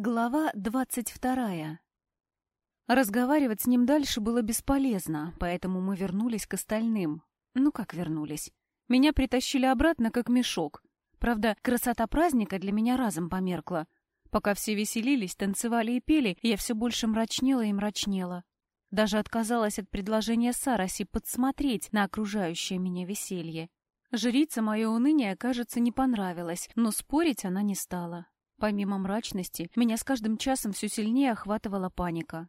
Глава двадцать вторая. Разговаривать с ним дальше было бесполезно, поэтому мы вернулись к остальным. Ну как вернулись? Меня притащили обратно, как мешок. Правда, красота праздника для меня разом померкла. Пока все веселились, танцевали и пели, я все больше мрачнела и мрачнела. Даже отказалась от предложения Сараси подсмотреть на окружающее меня веселье. Жрица мое уныние, кажется, не понравилось, но спорить она не стала. Помимо мрачности, меня с каждым часом все сильнее охватывала паника.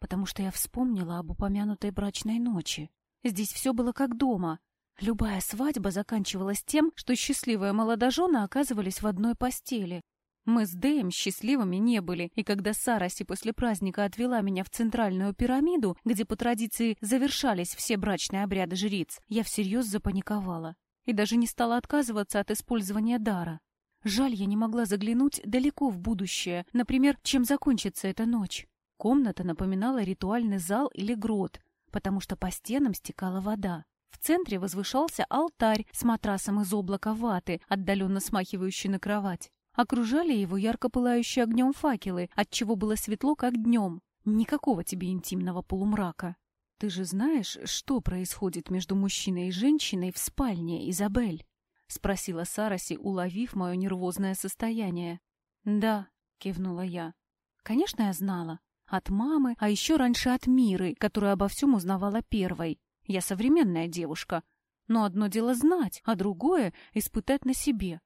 Потому что я вспомнила об упомянутой брачной ночи. Здесь все было как дома. Любая свадьба заканчивалась тем, что счастливые молодожены оказывались в одной постели. Мы с Дэем счастливыми не были, и когда Сараси после праздника отвела меня в центральную пирамиду, где по традиции завершались все брачные обряды жриц, я всерьез запаниковала и даже не стала отказываться от использования дара. Жаль, я не могла заглянуть далеко в будущее, например, чем закончится эта ночь. Комната напоминала ритуальный зал или грот, потому что по стенам стекала вода. В центре возвышался алтарь с матрасом из облака ваты, отдаленно смахивающий на кровать. Окружали его ярко пылающие огнем факелы, отчего было светло, как днем. Никакого тебе интимного полумрака. Ты же знаешь, что происходит между мужчиной и женщиной в спальне, Изабель? — спросила Сараси, уловив мое нервозное состояние. «Да», — кивнула я. «Конечно, я знала. От мамы, а еще раньше от Миры, которая обо всем узнавала первой. Я современная девушка. Но одно дело знать, а другое — испытать на себе.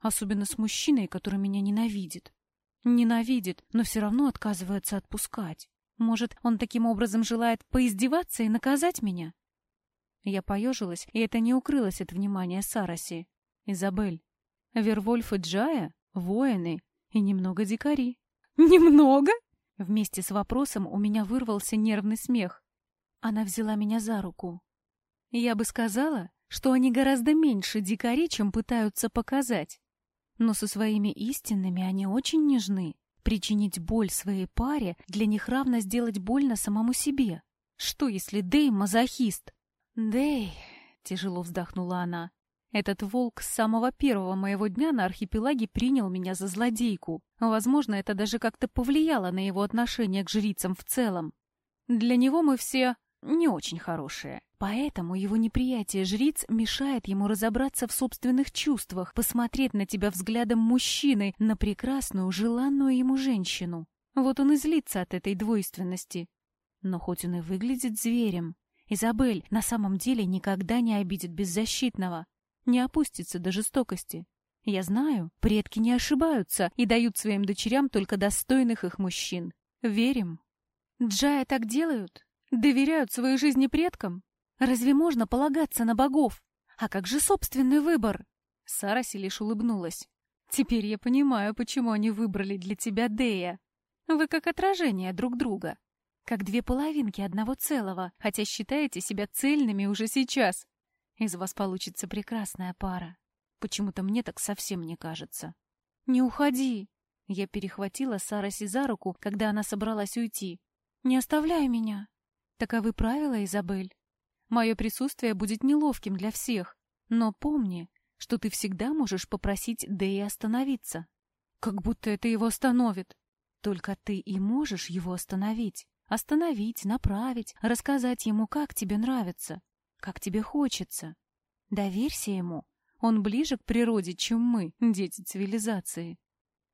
Особенно с мужчиной, который меня ненавидит. Ненавидит, но все равно отказывается отпускать. Может, он таким образом желает поиздеваться и наказать меня? Я поежилась, и это не укрылось от внимания Сараси. «Изабель, Вервольф и Джая — воины и немного дикари». «Немного?» Вместе с вопросом у меня вырвался нервный смех. Она взяла меня за руку. Я бы сказала, что они гораздо меньше дикари, чем пытаются показать. Но со своими истинными они очень нежны. Причинить боль своей паре для них равно сделать больно самому себе. Что, если Дэй мазохист? «Дэй», — тяжело вздохнула она, — «этот волк с самого первого моего дня на архипелаге принял меня за злодейку. Возможно, это даже как-то повлияло на его отношение к жрицам в целом. Для него мы все не очень хорошие. Поэтому его неприятие жриц мешает ему разобраться в собственных чувствах, посмотреть на тебя взглядом мужчины, на прекрасную, желанную ему женщину. Вот он и злится от этой двойственности. Но хоть он и выглядит зверем, Изабель на самом деле никогда не обидит беззащитного, не опустится до жестокости. Я знаю, предки не ошибаются и дают своим дочерям только достойных их мужчин. Верим. Джая так делают? Доверяют своей жизни предкам? Разве можно полагаться на богов? А как же собственный выбор? Сараси лишь улыбнулась. Теперь я понимаю, почему они выбрали для тебя Дея. Вы как отражение друг друга как две половинки одного целого, хотя считаете себя цельными уже сейчас. Из вас получится прекрасная пара. Почему-то мне так совсем не кажется. «Не уходи!» Я перехватила Сараси за руку, когда она собралась уйти. «Не оставляй меня!» Таковы правила, Изабель. Мое присутствие будет неловким для всех, но помни, что ты всегда можешь попросить Дэи остановиться. Как будто это его остановит. Только ты и можешь его остановить. Остановить, направить, рассказать ему, как тебе нравится, как тебе хочется. Доверься ему. Он ближе к природе, чем мы, дети цивилизации.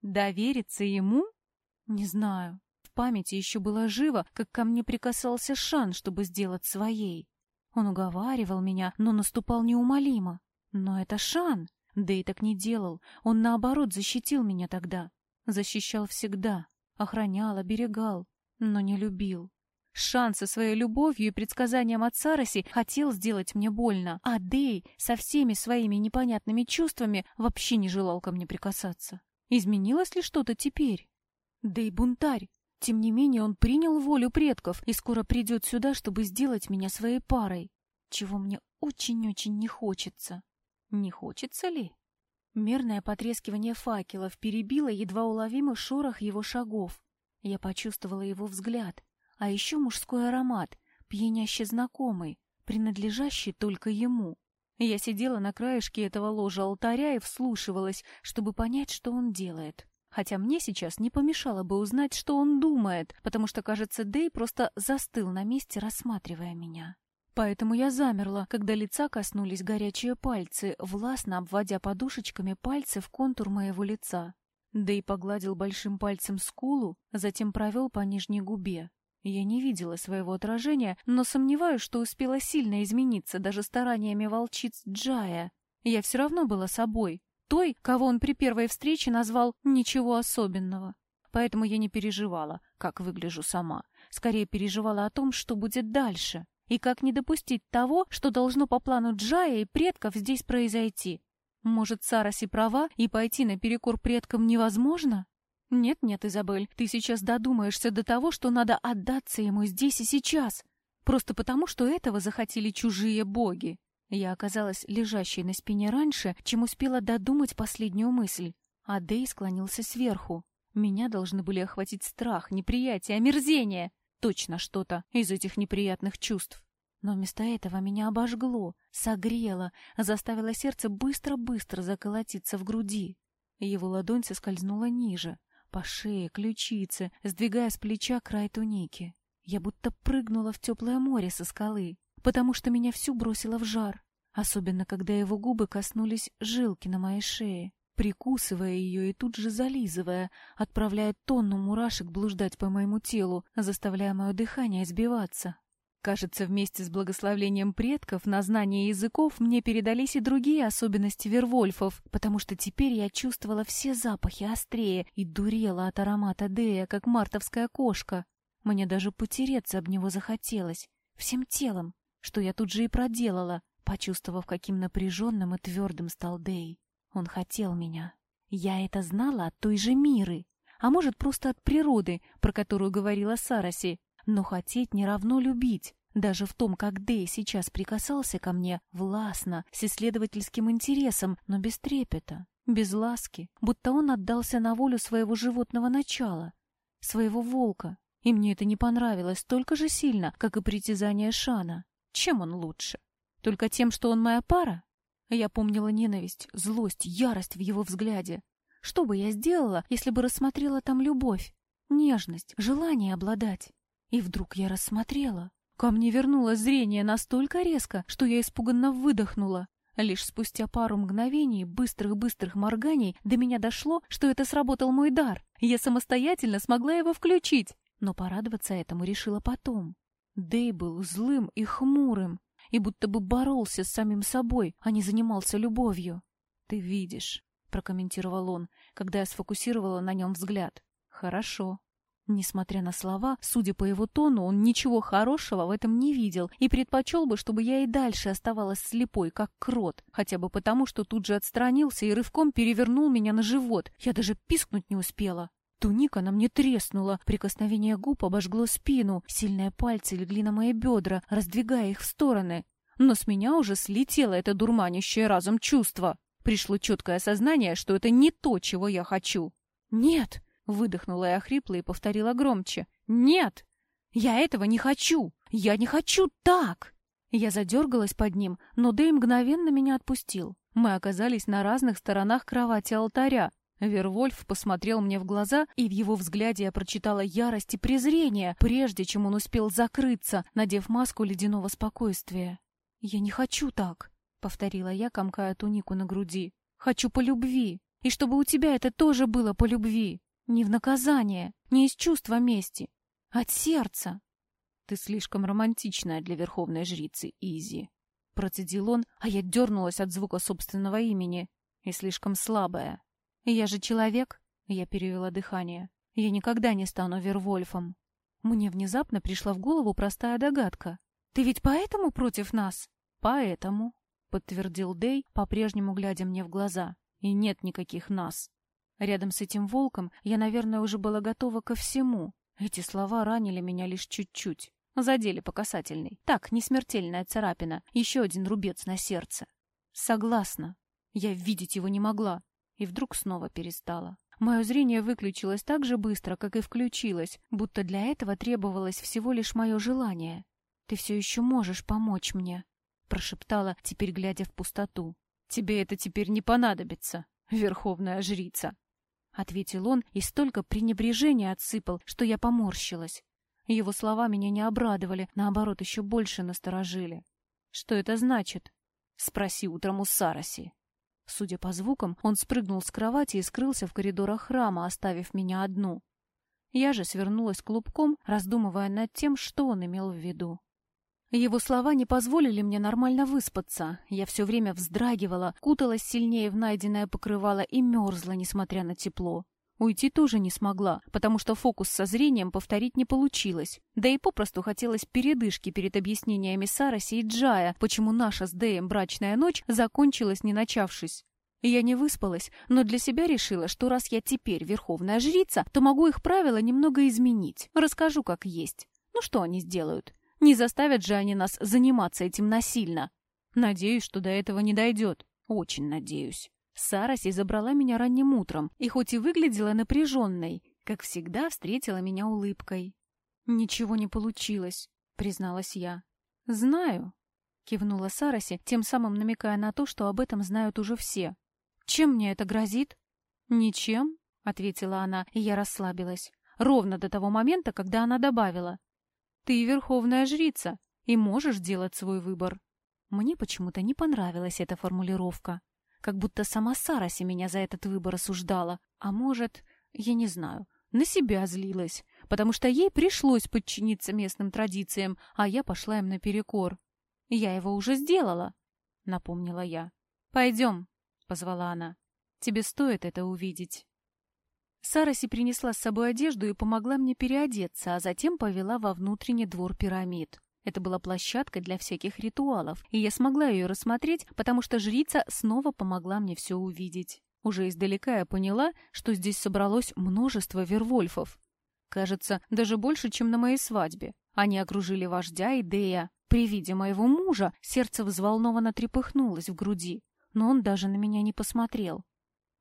Довериться ему? Не знаю. В памяти еще было живо, как ко мне прикасался Шан, чтобы сделать своей. Он уговаривал меня, но наступал неумолимо. Но это Шан. Да и так не делал. Он, наоборот, защитил меня тогда. Защищал всегда. Охранял, оберегал но не любил. Шан со своей любовью и предсказанием от Сараси хотел сделать мне больно, а Дэй со всеми своими непонятными чувствами вообще не желал ко мне прикасаться. Изменилось ли что-то теперь? Дэй бунтарь. Тем не менее, он принял волю предков и скоро придет сюда, чтобы сделать меня своей парой, чего мне очень-очень не хочется. Не хочется ли? Мерное потрескивание факелов перебило едва уловимый шорох его шагов. Я почувствовала его взгляд, а еще мужской аромат, пьяняще знакомый, принадлежащий только ему. Я сидела на краешке этого ложа алтаря и вслушивалась, чтобы понять, что он делает. Хотя мне сейчас не помешало бы узнать, что он думает, потому что, кажется, Дэй просто застыл на месте, рассматривая меня. Поэтому я замерла, когда лица коснулись горячие пальцы, властно обводя подушечками пальцы в контур моего лица. Дэй погладил большим пальцем скулу, затем провел по нижней губе. Я не видела своего отражения, но сомневаюсь, что успела сильно измениться даже стараниями волчиц Джая. Я все равно была собой, той, кого он при первой встрече назвал «ничего особенного». Поэтому я не переживала, как выгляжу сама. Скорее переживала о том, что будет дальше, и как не допустить того, что должно по плану Джая и предков здесь произойти. Может, Сараси права, и пойти наперекор предкам невозможно? Нет-нет, Изабель, ты сейчас додумаешься до того, что надо отдаться ему здесь и сейчас, просто потому, что этого захотели чужие боги. Я оказалась лежащей на спине раньше, чем успела додумать последнюю мысль. А Дэй склонился сверху. Меня должны были охватить страх, неприятие, омерзение. Точно что-то из этих неприятных чувств. Но вместо этого меня обожгло, согрело, заставило сердце быстро-быстро заколотиться в груди. Его ладонь соскользнула ниже, по шее, ключице, сдвигая с плеча край туники. Я будто прыгнула в теплое море со скалы потому что меня всю бросило в жар, особенно когда его губы коснулись жилки на моей шее, прикусывая ее и тут же зализывая, отправляя тонну мурашек блуждать по моему телу, заставляя мое дыхание сбиваться. Кажется, вместе с благословлением предков на знание языков мне передались и другие особенности вервольфов, потому что теперь я чувствовала все запахи острее и дурела от аромата Дея, как мартовская кошка. Мне даже потереться об него захотелось, всем телом, что я тут же и проделала, почувствовав, каким напряженным и твердым стал Дэй. Он хотел меня. Я это знала от той же Миры, а может, просто от природы, про которую говорила Сараси. Но хотеть не равно любить. Даже в том, как Дэй сейчас прикасался ко мне, властно, с исследовательским интересом, но без трепета, без ласки, будто он отдался на волю своего животного начала, своего волка. И мне это не понравилось столько же сильно, как и притязание Шана. Чем он лучше? Только тем, что он моя пара? Я помнила ненависть, злость, ярость в его взгляде. Что бы я сделала, если бы рассмотрела там любовь, нежность, желание обладать? И вдруг я рассмотрела. Ко мне вернулось зрение настолько резко, что я испуганно выдохнула. Лишь спустя пару мгновений, быстрых-быстрых морганий, до меня дошло, что это сработал мой дар. Я самостоятельно смогла его включить. Но порадоваться этому решила потом. Дэй был злым и хмурым, и будто бы боролся с самим собой, а не занимался любовью. «Ты видишь», — прокомментировал он, когда я сфокусировала на нем взгляд. «Хорошо». Несмотря на слова, судя по его тону, он ничего хорошего в этом не видел и предпочел бы, чтобы я и дальше оставалась слепой, как крот, хотя бы потому, что тут же отстранился и рывком перевернул меня на живот. Я даже пискнуть не успела. Туника на мне треснула, прикосновение губ обожгло спину, сильные пальцы легли на мои бедра, раздвигая их в стороны. Но с меня уже слетело это дурманящее разом чувство. Пришло четкое осознание, что это не то, чего я хочу. «Нет!» — выдохнула я хрипло и повторила громче. «Нет! Я этого не хочу! Я не хочу так!» Я задергалась под ним, но Дэй мгновенно меня отпустил. Мы оказались на разных сторонах кровати алтаря, Вервольф посмотрел мне в глаза, и в его взгляде я прочитала ярость и презрение, прежде чем он успел закрыться, надев маску ледяного спокойствия. «Я не хочу так», — повторила я, комкая тунику на груди. «Хочу по любви, и чтобы у тебя это тоже было по любви. Не в наказание, не из чувства мести, от сердца». «Ты слишком романтичная для верховной жрицы, Изи», — процедил он, а я дернулась от звука собственного имени, и слишком слабая. «Я же человек», — я перевела дыхание. «Я никогда не стану Вервольфом». Мне внезапно пришла в голову простая догадка. «Ты ведь поэтому против нас?» «Поэтому», — подтвердил Дей, по-прежнему глядя мне в глаза. «И нет никаких нас». Рядом с этим волком я, наверное, уже была готова ко всему. Эти слова ранили меня лишь чуть-чуть. Задели по касательной. Так, не смертельная царапина. Еще один рубец на сердце. Согласна. Я видеть его не могла и вдруг снова перестала. Мое зрение выключилось так же быстро, как и включилось, будто для этого требовалось всего лишь мое желание. «Ты все еще можешь помочь мне», — прошептала, теперь глядя в пустоту. «Тебе это теперь не понадобится, верховная жрица». — ответил он и столько пренебрежения отсыпал, что я поморщилась. Его слова меня не обрадовали, наоборот, еще больше насторожили. «Что это значит?» — спроси утром у Сараси. Судя по звукам, он спрыгнул с кровати и скрылся в коридорах храма, оставив меня одну. Я же свернулась клубком, раздумывая над тем, что он имел в виду. Его слова не позволили мне нормально выспаться. Я все время вздрагивала, куталась сильнее в найденное покрывало и мерзла, несмотря на тепло. Уйти тоже не смогла, потому что фокус со зрением повторить не получилось. Да и попросту хотелось передышки перед объяснениями Сараси и Джая, почему наша с Дэем брачная ночь закончилась, не начавшись. Я не выспалась, но для себя решила, что раз я теперь верховная жрица, то могу их правила немного изменить. Расскажу, как есть. Ну что они сделают? Не заставят же они нас заниматься этим насильно. Надеюсь, что до этого не дойдет. Очень надеюсь. Сараси забрала меня ранним утром, и хоть и выглядела напряженной, как всегда встретила меня улыбкой. «Ничего не получилось», — призналась я. «Знаю», — кивнула Сараси, тем самым намекая на то, что об этом знают уже все. «Чем мне это грозит?» «Ничем», — ответила она, и я расслабилась. Ровно до того момента, когда она добавила. «Ты верховная жрица и можешь делать свой выбор». Мне почему-то не понравилась эта формулировка как будто сама Сараси меня за этот выбор осуждала. А может, я не знаю, на себя злилась, потому что ей пришлось подчиниться местным традициям, а я пошла им наперекор. «Я его уже сделала», — напомнила я. «Пойдем», — позвала она. «Тебе стоит это увидеть». Сараси принесла с собой одежду и помогла мне переодеться, а затем повела во внутренний двор пирамид. Это была площадка для всяких ритуалов, и я смогла ее рассмотреть, потому что жрица снова помогла мне все увидеть. Уже издалека я поняла, что здесь собралось множество вервольфов. Кажется, даже больше, чем на моей свадьбе. Они окружили вождя и Дея. При виде моего мужа сердце взволнованно трепыхнулось в груди, но он даже на меня не посмотрел.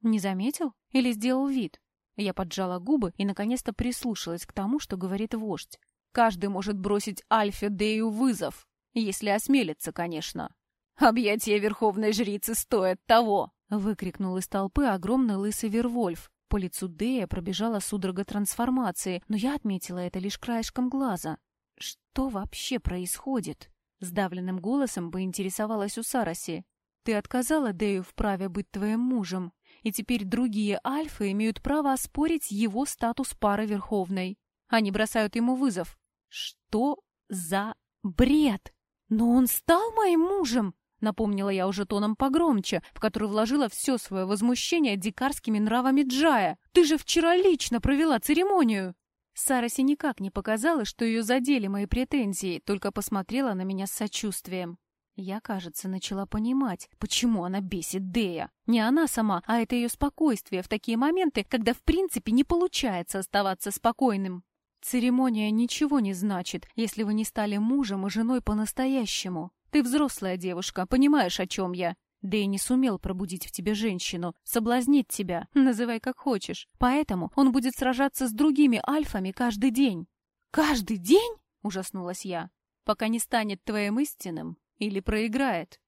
Не заметил или сделал вид? Я поджала губы и наконец-то прислушалась к тому, что говорит вождь. Каждый может бросить Альфе Дею вызов, если осмелится, конечно. «Объятия верховной жрицы стоят того!» — выкрикнул из толпы огромный лысый Вервольф. По лицу Дея пробежала судорога трансформации, но я отметила это лишь краешком глаза. «Что вообще происходит?» — сдавленным голосом поинтересовалась у Сараси. «Ты отказала Дею в праве быть твоим мужем, и теперь другие альфы имеют право оспорить его статус пары Верховной. Они бросают ему вызов. Что за бред? Но он стал моим мужем, напомнила я уже тоном погромче, в который вложила все свое возмущение дикарскими нравами Джая. Ты же вчера лично провела церемонию. Сараси никак не показала, что ее задели мои претензии, только посмотрела на меня с сочувствием. Я, кажется, начала понимать, почему она бесит Дея. Не она сама, а это ее спокойствие в такие моменты, когда в принципе не получается оставаться спокойным. Церемония ничего не значит, если вы не стали мужем и женой по-настоящему. Ты взрослая девушка, понимаешь, о чем я. И не сумел пробудить в тебе женщину, соблазнить тебя, называй как хочешь. Поэтому он будет сражаться с другими альфами каждый день. «Каждый день?» — ужаснулась я. «Пока не станет твоим истинным или проиграет».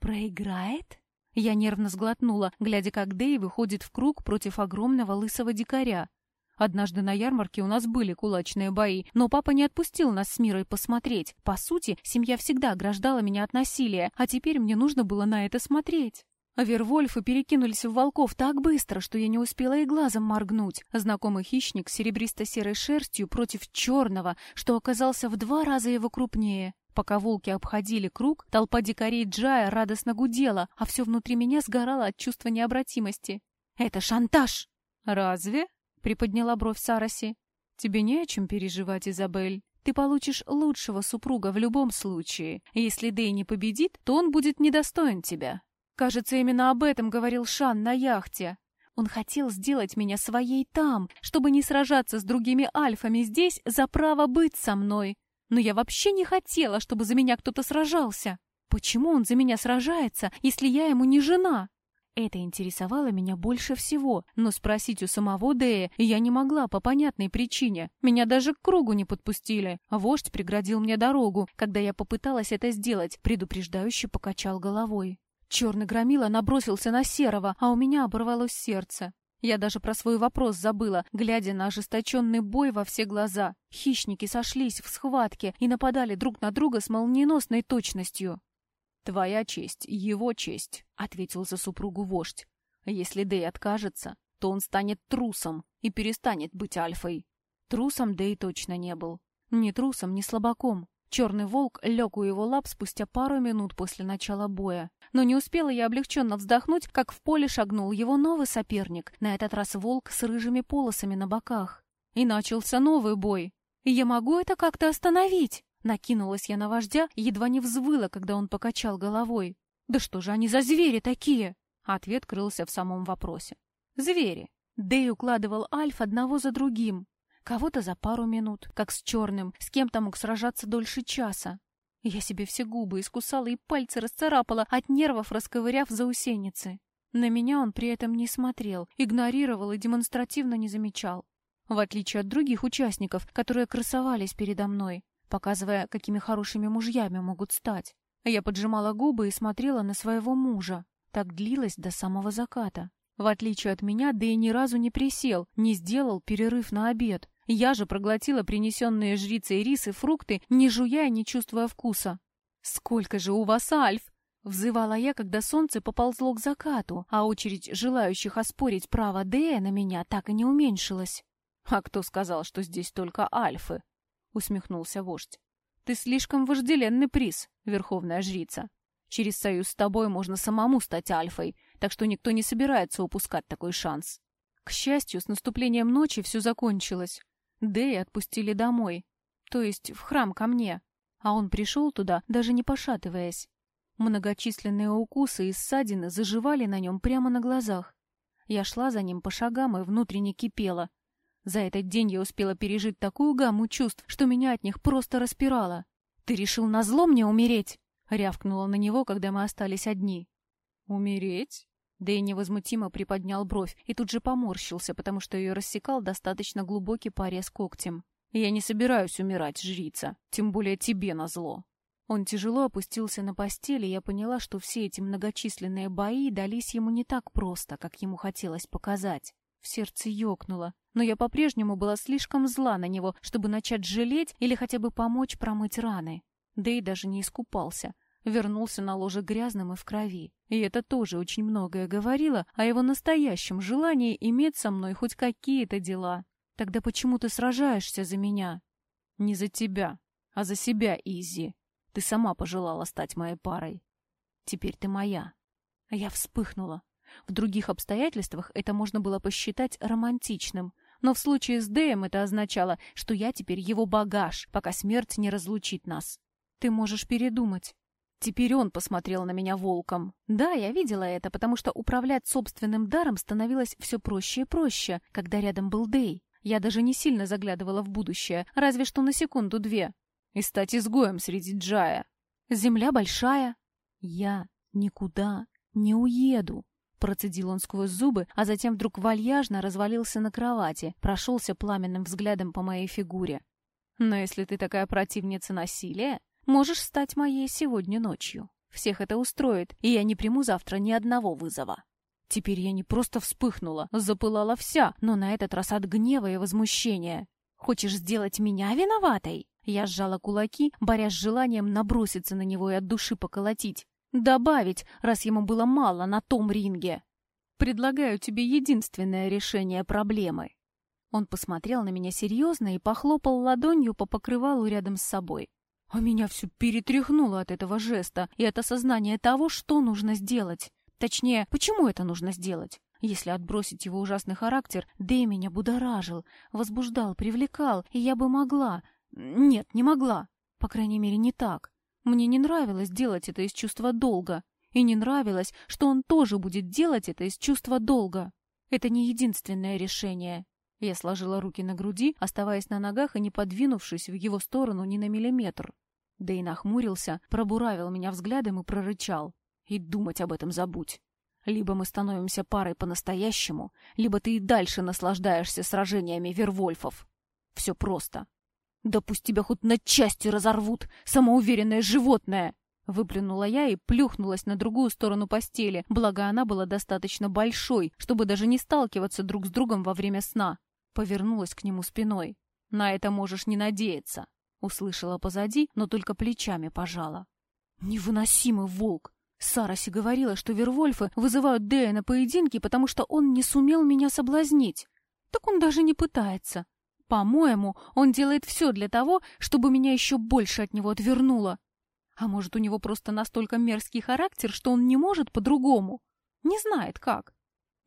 «Проиграет?» Я нервно сглотнула, глядя, как Дэй выходит в круг против огромного лысого дикаря. Однажды на ярмарке у нас были кулачные бои, но папа не отпустил нас с Мирой посмотреть. По сути, семья всегда ограждала меня от насилия, а теперь мне нужно было на это смотреть. Вервольфы перекинулись в волков так быстро, что я не успела и глазом моргнуть. Знакомый хищник с серебристо-серой шерстью против черного, что оказался в два раза его крупнее. Пока волки обходили круг, толпа дикарей Джая радостно гудела, а все внутри меня сгорало от чувства необратимости. «Это шантаж!» «Разве?» — приподняла бровь Сараси. «Тебе не о чем переживать, Изабель. Ты получишь лучшего супруга в любом случае. Если Дэй не победит, то он будет недостоин тебя». Кажется, именно об этом говорил Шан на яхте. Он хотел сделать меня своей там, чтобы не сражаться с другими альфами здесь за право быть со мной. Но я вообще не хотела, чтобы за меня кто-то сражался. Почему он за меня сражается, если я ему не жена? Это интересовало меня больше всего, но спросить у самого Дэя я не могла по понятной причине. Меня даже к кругу не подпустили. Вождь преградил мне дорогу, когда я попыталась это сделать, предупреждающе покачал головой. Черный громила набросился на серого, а у меня оборвалось сердце. Я даже про свой вопрос забыла, глядя на ожесточенный бой во все глаза. Хищники сошлись в схватке и нападали друг на друга с молниеносной точностью. «Твоя честь, его честь», — ответил за супругу вождь. «Если Дэй откажется, то он станет трусом и перестанет быть альфой». Трусом Дэй точно не был. Ни трусом, ни слабаком. Черный волк лег у его лап спустя пару минут после начала боя. Но не успела я облегченно вздохнуть, как в поле шагнул его новый соперник, на этот раз волк с рыжими полосами на боках. И начался новый бой. «Я могу это как-то остановить?» Накинулась я на вождя едва не взвыла, когда он покачал головой. «Да что же они за звери такие?» Ответ крылся в самом вопросе. «Звери». Дэй укладывал альф одного за другим. Кого-то за пару минут, как с черным, с кем-то мог сражаться дольше часа. Я себе все губы искусала и пальцы расцарапала, от нервов расковыряв заусеницы. На меня он при этом не смотрел, игнорировал и демонстративно не замечал. В отличие от других участников, которые красовались передо мной, показывая, какими хорошими мужьями могут стать. Я поджимала губы и смотрела на своего мужа. Так длилось до самого заката. В отличие от меня, Дэй ни разу не присел, не сделал перерыв на обед. Я же проглотила принесенные жрицей рис и фрукты, не жуя и не чувствуя вкуса. «Сколько же у вас альф!» — взывала я, когда солнце поползло к закату, а очередь желающих оспорить право Дэя на меня так и не уменьшилась. «А кто сказал, что здесь только альфы?» — усмехнулся вождь. «Ты слишком вожделенный приз, верховная жрица. Через союз с тобой можно самому стать альфой, так что никто не собирается упускать такой шанс. К счастью, с наступлением ночи все закончилось. Дэя отпустили домой, то есть в храм ко мне, а он пришел туда, даже не пошатываясь. Многочисленные укусы и ссадины заживали на нем прямо на глазах. Я шла за ним по шагам и внутренне кипела. За этот день я успела пережить такую гамму чувств, что меня от них просто распирало. «Ты решил назло мне умереть?» — рявкнула на него, когда мы остались одни. «Умереть?» Дэй невозмутимо приподнял бровь и тут же поморщился, потому что ее рассекал достаточно глубокий порез когтем. «Я не собираюсь умирать, жрица, тем более тебе назло». Он тяжело опустился на постель, и я поняла, что все эти многочисленные бои дались ему не так просто, как ему хотелось показать. В сердце ёкнуло, но я по-прежнему была слишком зла на него, чтобы начать жалеть или хотя бы помочь промыть раны. Дэй даже не искупался, вернулся на ложе грязным и в крови. И это тоже очень многое говорило о его настоящем желании иметь со мной хоть какие-то дела. Тогда почему ты сражаешься за меня? Не за тебя, а за себя, Изи. Ты сама пожелала стать моей парой. Теперь ты моя. Я вспыхнула. В других обстоятельствах это можно было посчитать романтичным, но в случае с Дэем это означало, что я теперь его багаж, пока смерть не разлучит нас. Ты можешь передумать. Теперь он посмотрел на меня волком. Да, я видела это, потому что управлять собственным даром становилось все проще и проще, когда рядом был Дэй. Я даже не сильно заглядывала в будущее, разве что на секунду-две. И стать изгоем среди Джая. Земля большая. Я никуда не уеду. Процедил он сквозь зубы, а затем вдруг вальяжно развалился на кровати, прошелся пламенным взглядом по моей фигуре. Но если ты такая противница насилия, Можешь стать моей сегодня ночью. Всех это устроит, и я не приму завтра ни одного вызова. Теперь я не просто вспыхнула, запылала вся, но на этот раз от гнева и возмущения. Хочешь сделать меня виноватой? Я сжала кулаки, борясь с желанием наброситься на него и от души поколотить. Добавить, раз ему было мало на том ринге. Предлагаю тебе единственное решение проблемы. Он посмотрел на меня серьезно и похлопал ладонью по покрывалу рядом с собой. А меня все перетряхнуло от этого жеста и от осознания того, что нужно сделать. Точнее, почему это нужно сделать. Если отбросить его ужасный характер, Дэй меня будоражил, возбуждал, привлекал, и я бы могла... Нет, не могла. По крайней мере, не так. Мне не нравилось делать это из чувства долга. И не нравилось, что он тоже будет делать это из чувства долга. Это не единственное решение. Я сложила руки на груди, оставаясь на ногах и не подвинувшись в его сторону ни на миллиметр. И нахмурился, пробуравил меня взглядом и прорычал. «И думать об этом забудь. Либо мы становимся парой по-настоящему, либо ты и дальше наслаждаешься сражениями вервольфов. Все просто. Да пусть тебя хоть на части разорвут, самоуверенное животное!» — Выплюнула я и плюхнулась на другую сторону постели, благо она была достаточно большой, чтобы даже не сталкиваться друг с другом во время сна. Повернулась к нему спиной. «На это можешь не надеяться», — услышала позади, но только плечами пожала. «Невыносимый волк!» Сараси говорила, что Вервольфы вызывают Дея на поединки, потому что он не сумел меня соблазнить. Так он даже не пытается. По-моему, он делает все для того, чтобы меня еще больше от него отвернуло. А может, у него просто настолько мерзкий характер, что он не может по-другому? Не знает как.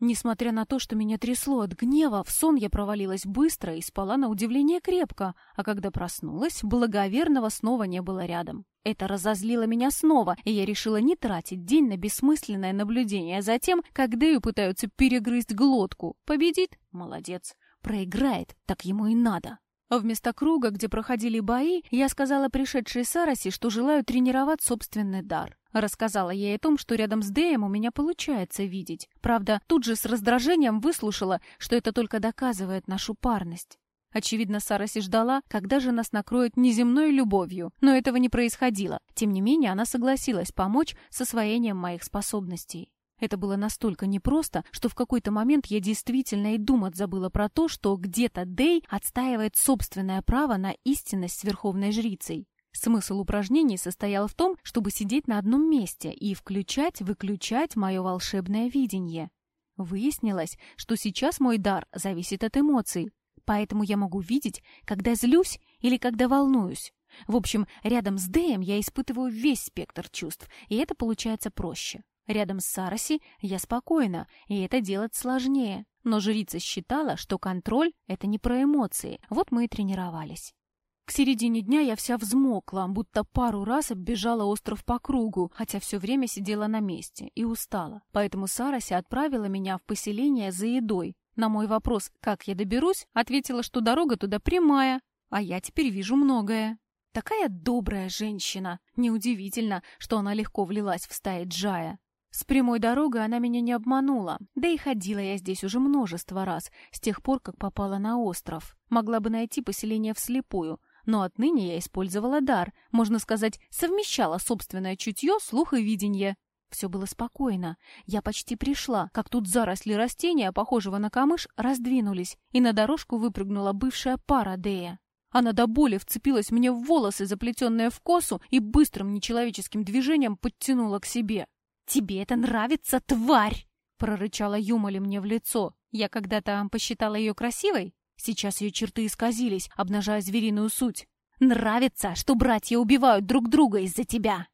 Несмотря на то, что меня трясло от гнева, в сон я провалилась быстро и спала на удивление крепко, а когда проснулась, благоверного снова не было рядом. Это разозлило меня снова, и я решила не тратить день на бессмысленное наблюдение за тем, как Дэю пытаются перегрызть глотку. Победит? Молодец. Проиграет? Так ему и надо. Вместо круга, где проходили бои, я сказала пришедшей Сараси, что желаю тренировать собственный дар. Рассказала ей о том, что рядом с Дэем у меня получается видеть. Правда, тут же с раздражением выслушала, что это только доказывает нашу парность. Очевидно, Сараси ждала, когда же нас накроют неземной любовью, но этого не происходило. Тем не менее, она согласилась помочь с освоением моих способностей. Это было настолько непросто, что в какой-то момент я действительно и думать забыла про то, что где-то Дэй отстаивает собственное право на истинность с Верховной Жрицей. Смысл упражнений состоял в том, чтобы сидеть на одном месте и включать-выключать мое волшебное видение. Выяснилось, что сейчас мой дар зависит от эмоций, поэтому я могу видеть, когда злюсь или когда волнуюсь. В общем, рядом с Дэем я испытываю весь спектр чувств, и это получается проще. Рядом с Сараси я спокойна, и это делать сложнее. Но жрица считала, что контроль — это не про эмоции. Вот мы и тренировались. К середине дня я вся взмокла, будто пару раз оббежала остров по кругу, хотя все время сидела на месте и устала. Поэтому Сараси отправила меня в поселение за едой. На мой вопрос, как я доберусь, ответила, что дорога туда прямая, а я теперь вижу многое. Такая добрая женщина. Неудивительно, что она легко влилась в стаи Джая. С прямой дорогой она меня не обманула, да и ходила я здесь уже множество раз, с тех пор, как попала на остров. Могла бы найти поселение вслепую, но отныне я использовала дар, можно сказать, совмещала собственное чутье, слух и видение. Все было спокойно. Я почти пришла, как тут заросли растения, похожего на камыш, раздвинулись, и на дорожку выпрыгнула бывшая пара Дея. Она до боли вцепилась мне в волосы, заплетенные в косу, и быстрым нечеловеческим движением подтянула к себе. «Тебе это нравится, тварь!» — прорычала Юмали мне в лицо. Я когда-то посчитала ее красивой. Сейчас ее черты исказились, обнажая звериную суть. «Нравится, что братья убивают друг друга из-за тебя!»